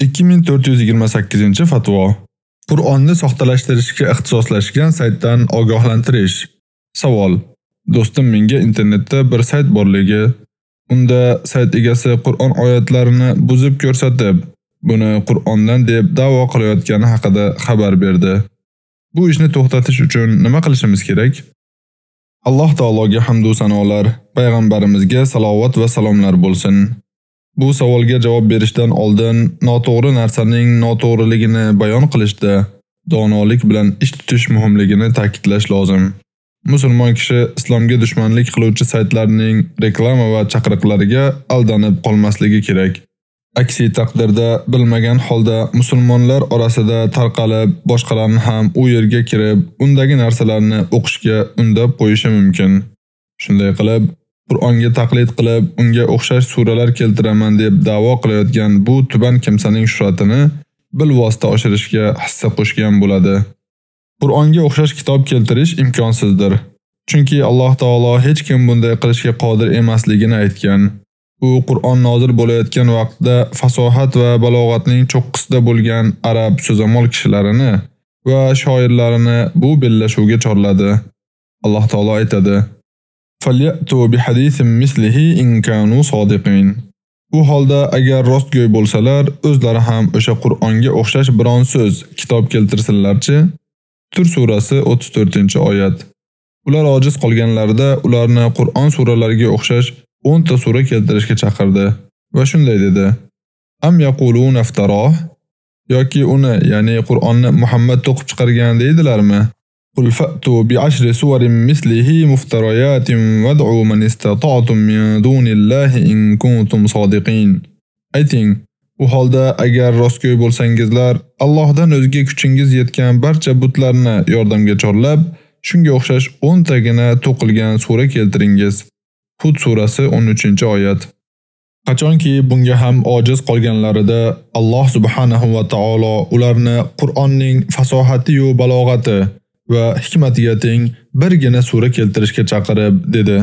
2428-fatvo. Qur'onni soxtalashtirishga ixtisoslashgan saytdan ogohlantirish. Savol: Do'stim menga internetda bir sayt borligi, unda sayt egasi Qur'on oyatlarini buzib ko'rsatib, buni Qur'ondan deb da'vo qilayotgani haqida xabar berdi. Bu ishni to'xtatish uchun nima qilishimiz kerak? Alloh taologa hamd va sanolar, payg'ambarimizga salovat va salomlar bo'lsin. Bu savolga javob berishdan oldin noto'g'ri narsaning noto'g'riligini bayon qilishda donolik bilan ish tutish muhimligini ta'kidlash lozim. Musulmon kishi islomga dushmanlik qiluvchi saytlarning reklama va chaqiriqlariga aldanib qolmasligi kerak. Aksi taqdirda bilmagan holda musulmonlar orasida tarqalib, boshqalarni ham u yerga kirib, undagi narsalarni o'qishga undab qo'yishi mumkin. Shunday qilib, Qur'onga taqlid qilib, unga o'xshash suralar keltiraman deb da'vo qilayotgan bu tuban kimsaning shuhratini bilvosita oshirishga hissa qo'shgan bo'ladi. Qur'onga o'xshash kitob keltirish imkonsizdir. Chunki Alloh taolo hech kim bunday qilishga qodir emasligini aytgan. U Qur'on nozil bo'layotgan vaqtda fasohat va balog'atning cho'qqisida bo'lgan arab so'zamol kishilarini va shoirlarini bu bellashuvga chorladi. Alloh taolo aytadi: فَلْيَأْتُوا بِحَدِيثٍ مِثْلِهِ إِنْ كَانُوا صَادِقِينَ U holda agar rostgo'y bo'lsalar, o'zlari ham o'sha Qur'onga o'xshash biron so'z, kitob keltirsinlarchi. Tur surasi 34-oyat. Ular ojiz qolganlarida ularni Qur'on suralariga o'xshash 10 ta sura keltirishga chaqirdi va shunday dedi: Am yaqulun aftaroh yoki uni, ya'ni Qur'onni Muhammad to'qib chiqargan deydilarmi? قل فأتوا بعشر سور مثله مفتريات وادعوا من استطعتم من دون الله in kuntum sodiqin. Ayting, u holda agar rostgo'y bo'lsangizlar, Allohdan o'zga kuchingiz yetgan barcha butlarni yordamga chorlab, shunga o'xshash 10 tagina to'qilgan sura keltiringiz. Hud surasi 13-oyat. Qachonki bunga ham ojiz qolganlarida Alloh subhanahu va taolo ularni Qur'onning fasohati va balog'ati va hikmatiga teng birgina sura keltirishga chaqirib dedi: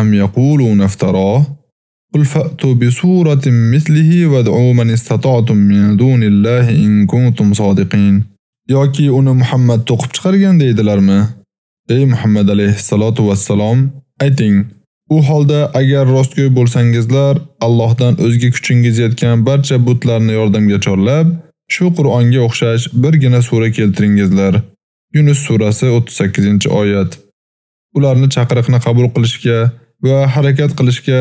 Am yaquluna iftaro Qul fa'tu bi suratin mislihi wad'u man istata'tum min dunillahi in kuntum sodiqin. Yoki uni Muhammad to'qib chiqargan deydilarmi? Ey Muhammad alayhisolatu vassalom, ayting: U holda agar rostgo'y bo'lsangizlar, Allohdan o'zga kuchingiz yetgan barcha butlarni yordamga chorlab, shu Qur'onga o'xshash birgina sura keltiringizlar. Yunus surasi 38-oyat. Ularni chaqiriqni qabul qilishga va harakat qilishga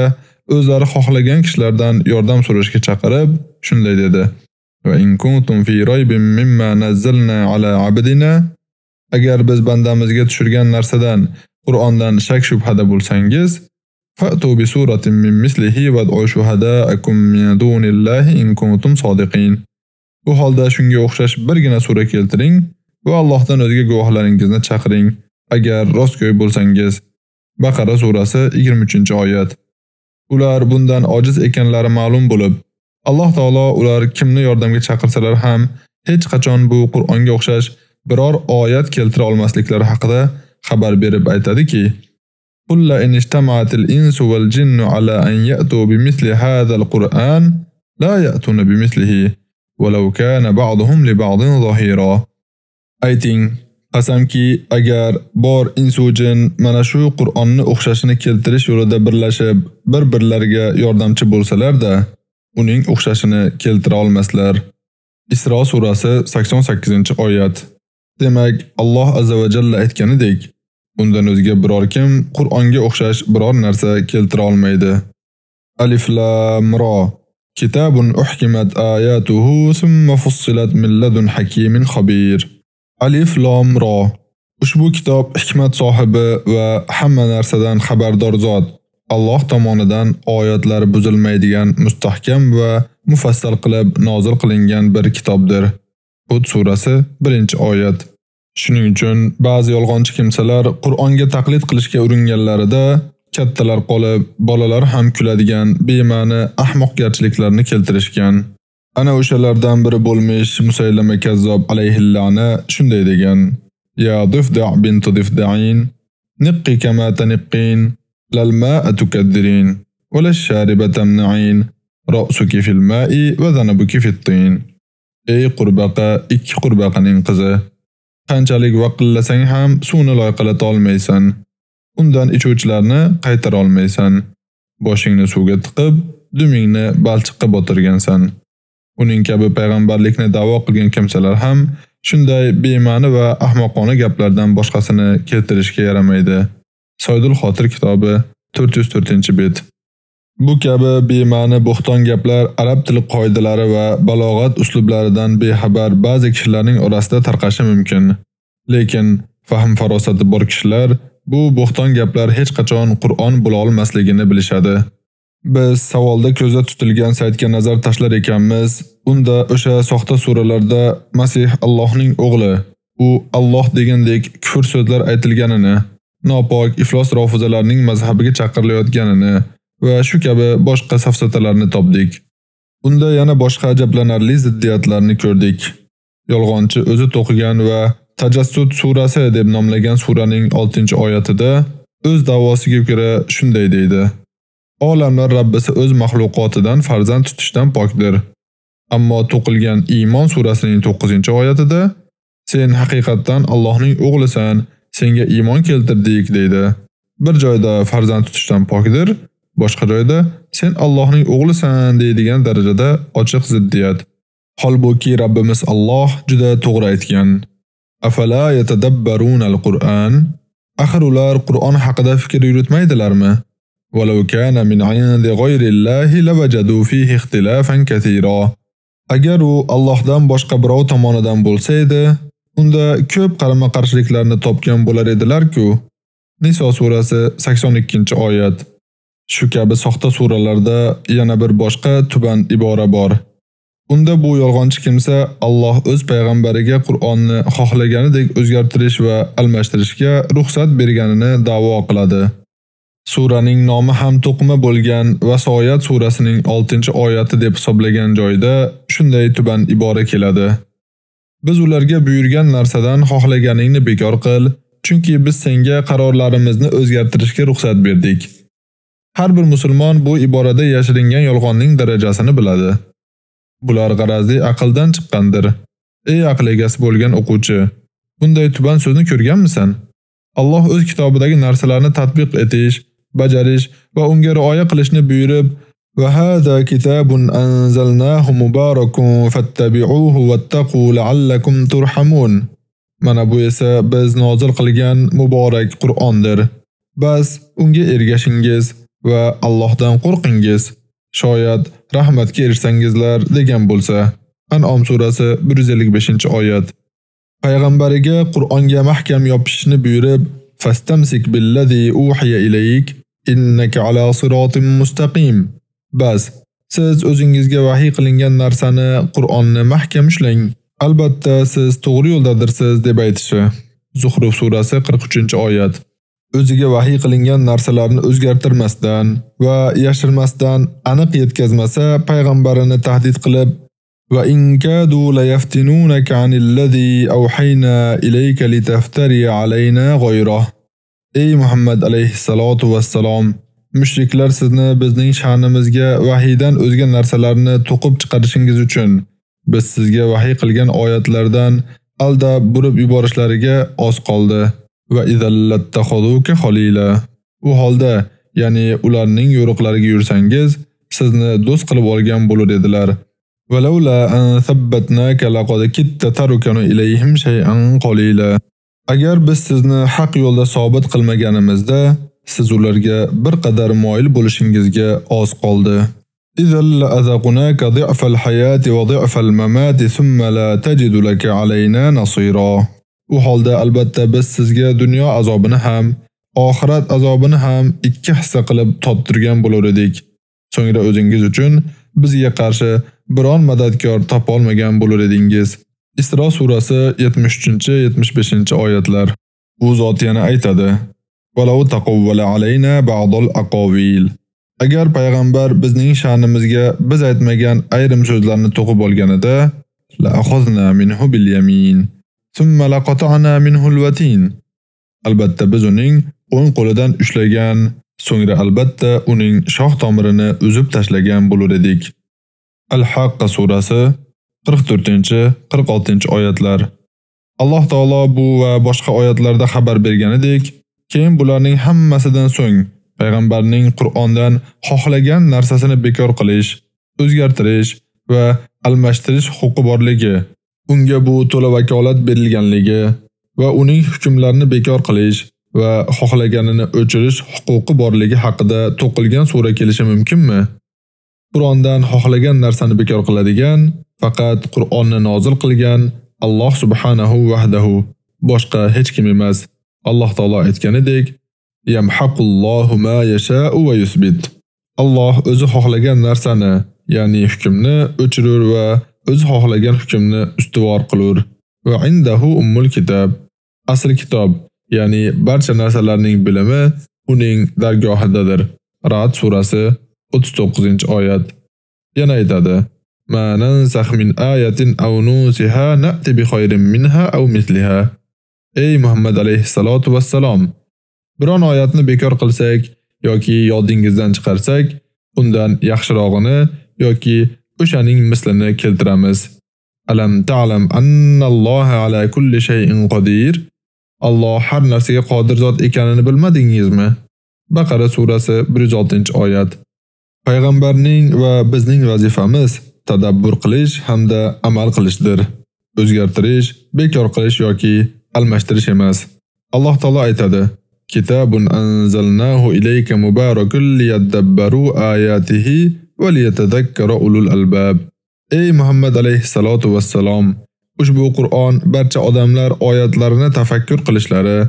o'zlari xohlagan kishilardan yordam so'rashga chaqirib, shunday dedi: Va in kuntum fi raybin mimma nazzalna ala abdina agar biz bandamizga tushirgan narsadan Qur'ondan shak shubhada bo'lsangiz, fa'tu bi suratin min mislihi va shuhada'akum min dunillahi in kuntum sodiqin. Bu holda shunga o'xshash birgina sura keltiring va Allohdan o'ziga guvohlaringizni chaqiring agar rostgo'y bo'lsangiz. Baqara surasi 23-oyat. Ular bundan ojiz ekanlari ma'lum bo'lib, Alloh taolo ular kimni yordamga chaqirsalar ham hech qachon bu Qur'onga o'xshash biror oyat keltira olmasliklari haqida xabar berib aytadiki: "Qulla in ijtama'atil insu wal jinnu ala an ya'tu bimithli hadzal Qur'an la ya'tuna bimithlihi walau kana ba'dhum li ba'dhin dhahira. Ayting, qasamki agar bor insu jin mana shu Qur'onni o'xshashini keltirish yo'lida birlashib, bir-birlariga yordamchi bo'lsalar-da, uning o'xshashini keltira olmaslar. Isro surasi 88-oyat. Demak, Alloh azza va jalla aytganidek, undan o'zga biror kim Qur'onga o'xshash biror narsa keltira olmaydi. Alif lam ra Kitabun uhkimat ayatuhu thumma fussilat min ladun hakimin khabir. Alif Lom Ro. Ushbu kitob hikmat sohibi va hamma narsadan xabardor zot. Alloh tomonidan oyatlari buzilmaydigan mustahkam va mufassal qilib nozil qilingan bir kitobdir. Hud surasi 1-oyat. Shuning uchun ba'zi yolg'onchi kimsalar Qur'onga taqlid qilishga uringanlarida kattalar qolib, bolalar ham kuladigan bema'ni ahmoqgarchiliklarni keltirishgan. Ana o'shalardan biri bo'lmish Musaylama Kazzob alayhillani shunday degan: Ya dufda' bint dufda'in, niqqi kama taniqqin lal ma'a tukaddirin wa lash shariba tamna'in Ra'suki fil ma'i va zanabuki fit tin. Ey qurbaqa, ikki qurbaqaning qizi. Qanchalik vaqillasang ham suvni loyqalata olmaysan. Undan ichuvchilarni qaytara olmaysan. Boshingni suvga tiqib, dumingni balchiqqa botirgansan. Uning kabi payg'ambarlikni da'vo qilgan kimsalar ham shunday bema'ni va ahmoqona gaplardan boshqasini keltirishga yaramaydi. Soydul Xotir kitobi 404-bet. Bu kabi bema'ni bo'xton gaplar arab tili qoidalari va balog'at uslublaridan bexabar ba'zi kishilarning orasida tarqashi mumkin. Lekin fahm farosati bor kishilar bu bo'xton gaplar hech qachon Qur'on bo'la olmasligini bilishadi. Biz savolda ko'zda tutilgan saytga nazar tashlar ekanmiz, unda o'sha soxta suralarda Masih Allohning o'g'li, u Alloh degandek kufr so'zlar aytilganini, nopok iflos rofizalarning mazhabiga chaqirilayotganini va shu kabi boshqa safsatalarni topdik. Unda yana boshqa ajablanarli ziddiyatlarni ko'rdik. Yolg'onchi o'zi to'qigan va Tajassud surasi deb nomlagan suraning 6-oyatida o'z da'vosiga ko'ra shunday deydi: Olamlar Rabbisi o'z mahluqotidan farzand tutishdan pokdir. Ammo to'qilgan Iymon surasining 9-oyatida sen haqiqatdan Allohning o'g'lisan, senga iymon keltirdik deydi. Bir joyda farzand tutishdan pokdir, boshqa joyda sen Allohning o'g'lisan deydigan darajada ochiq ziddiyat. Holbuki Rabbimiz Alloh juda to'g'ri aytgan. Afala yatadabbarun al-Qur'an? Axir ular Qur'on haqida fikr yuritmaydilarmi? ولو كان من min 'indi ghayrillahi lawajadu fihi ikhtilafan katira. Agar u Allohdan boshqa birov tomonidan bo'lsa edi, unda ko'p qarama-qarshiliklarni topgan bo'lar edilar-ku. Niso surasi 82-oyat. Shu kabi soxta suralarda yana bir boshqa tuban ibora bor. Unda bu yolg'onchi kimsa Alloh o'z payg'ambariga Qur'onni xohlaganidek o'zgartirish va almashtirishga ruxsat berganini da'vo qiladi. Suraning nomi ham to'qima bo'lgan Vasoyat surasining 6-oyati deb hisoblagan joyda shunday tuban ibora keladi. Biz ularga buyurgan narsadan xohlaganingni bekor qil, chunki biz senga qarorlarimizni o'zgartirishga ruxsat berdik. Har bir musulmon bu iborada yashiringan yolg'onning darajasini biladi. Bular g'arazli aqldan chiqqandir. Ey aql egasi bo'lgan o'quvchi, bunday tuban so'zni ko'rganmisan? Alloh o'z kitobidagi narsalarni tatbiq etish, bajarish va unga rioya qilishni buyurib, va hada kitabun anzalnahu mubarakun fattabi'uhu wattaqu la'allakum turhamun. Mana bu esa biz nozil qilgan muborak Qur'ondir. Bas unga ergashingiz va Allohdan qo'rqingiz. Shoyat rahmatga erishsangizlar degan bo'lsa. An'om surasi 155-oyat. Payg'ambariga Qur'onga mahkam yopishishni buyurib, fastamsik billazi uhiya ilayk innaka ala siratin mustaqim. Bas, siz o'zingizga vahiy qilingan narsani Qur'onni mahkam ushlang. Albatta siz to'g'ri yo'ldadirsiz deb aytishi. Zuhruf surasi 43-oyat. o'ziga vahiy qilingan narsalarni o'zgartirmasdan va yashirmasdan aniq yetkazmasa payg'ambarini tahdid qilib va in kadu la yaftinunaka awhayna ilayka litaftari alayna ghayra Ey Muhammad alayhisolatu vassalom mushriklar sizni bizning sha'nimizga vahiydan o'zga narsalarni to'qib chiqarishingiz uchun biz sizga vahiy qilgan oyatlardan alda burib yuborishlariga oz qoldi. va izallattaxoduka xolila. U holda, ya'ni ularning yo'riqlariga yursangiz, sizni do'st qilib olgan bo'lar edilar. Walaula an thabbatnaka laqad kitta tarukanu ilayhim shay'an qalila. Agar biz sizni haq yo'lda sobit qilmaganimizda, siz ularga bir qadar moyil bo'lishingizga oz qoldi. إذا لأذقناك wa الحياة al-mamati thumma la tajidu laka alayna nasira. U holda albatta biz sizga dunyo azobini ham, oxirat azobini ham ikki hissa qilib tottirgan bo'lar edik. So'ngra o'zingiz uchun bizga qarshi biron madadkor topa olmagan bo'lar edingiz. Isro surasi 73-75-oyatlar. U zot yana aytadi: "Walau taqawwala alayna ba'dul aqawil" Agar payg'ambar bizning sha'nimizga biz aytmagan ayrim so'zlarni to'qib olganida, la akhazna minhu bil yamin. Thumma laqata'na minhu al-watin. Albatta biz uning o'ng qo'lidan ushlagan, so'ngra albatta uning shoh tomirini uzib tashlagan bo'lar edik. Al-Haqqa surasi 44-46 oyatlar. Alloh taolo bu va boshqa oyatlarda xabar berganidek, keyin bularning hammasidan so'ng payg'ambarning Qur'ondan xohlagan narsasini bekor qilish, o'zgartirish va almashtirish huquqi borligi, unga bu to'la vakolat berilganligi va uning hukmlarini bekor qilish va xohlaganini o'chirish huquqi borligi haqida to'qilgan sura kelishi mumkinmi? Qur'ondan xohlagan narsani bekor qiladigan faqat Qur'onni nozil qilgan Alloh subhanahu vahdahu boshqa hech kim emas. Alloh taolo aytganidek, yamhaqullohu ma yasha'u va yusbit. Alloh o'zi xohlagan narsani, ya'ni hukmni o'chirur va o'zi xohlagan hukmni ustuvor qilur. Va indahu ummul kitob. Asl kitob, ya'ni barcha narsalarning bilimi uning dargohidadir. Ra'd surasi 39-oyat. Yana aytadi: "Ma nansakh min ayatin aw nusiha na'ti bi khayrin minha aw mithliha." Ey Muhammad alayhisolatu vassalom, biron oyatni bekor qilsak yoki yodingizdan chiqarsak, undan yaxshirog'ini yoki o'shaning mislini keltiramiz. Alam ta'lam annalloha ala kulli shay'in qodir? Alloh har narsaga qodir zot ekanini bilmadingizmi? Baqara surasi 106-oyat. Payg'ambarning va bizning vazifamiz tadabbur qilish hamda amal qilishdir. O'zgartirish, bekor qilish yoki almashtirish emas. Alloh taolo aytadi: "Kitabun anzalnahu ilayka mubarakun liyadabbaru ayatihi va liyatadakkara ulul albab." Ey Muhammad alayhisolatu vassalom, ushbu Qur'on barcha odamlar oyatlarini tafakkur qilishlari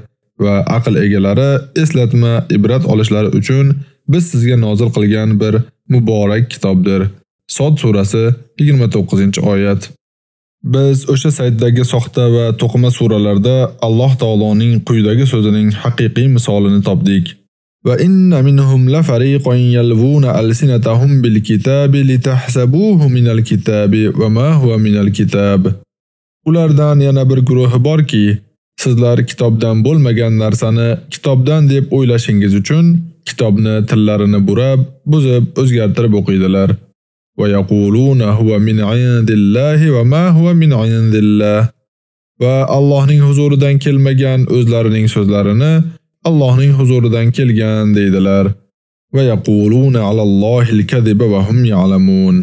va aql egalari eslatma, ibrat olishlari uchun biz sizga nozil qilgan bir muborak kitobdir. Sod surasi 29-oyat. Biz o'sha saytdagi soxta va to'qima suralarda Alloh taoloning quyidagi so'zining haqiqiy misolini topdik. Va inna minhum la fariqan yalvuna alsinatahum bil kitabi litahsabuhu minal kitabi va ma huwa minal kitab. Ulardan yana bir guruhi borki, sizlar kitobdan bo'lmagan narsani kitobdan deb o'ylashingiz uchun kitobni tillarini burab, buzib, o'zgartirib o'qiydilar. Va yaquluna huwa min indillahi va ma huwa min indillah. Va Allohning huzuridan kelmagan o'zlarining so'zlarini Allohning huzuridan kelgan deydilar. Va yaquluna alallohil kadiba va hum ya'lamun.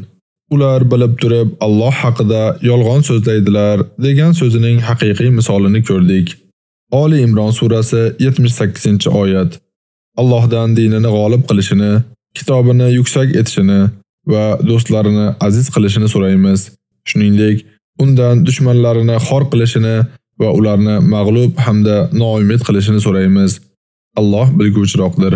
Ular bilib turib Alloh haqida yolg'on so'zlaydilar degan so'zining haqiqiy misolini ko'rdik. Oli Imron surasi 78-oyat. Allohdan dinini g'olib qilishini, kitobini yuksak etishini va do'stlarini aziz qilishini so'raymiz. Shuningdek, undan dushmanlarini xor qilishini va ularni mag'lub hamda noumid qilishini so'raymiz. Alloh bilguvchiroqdir.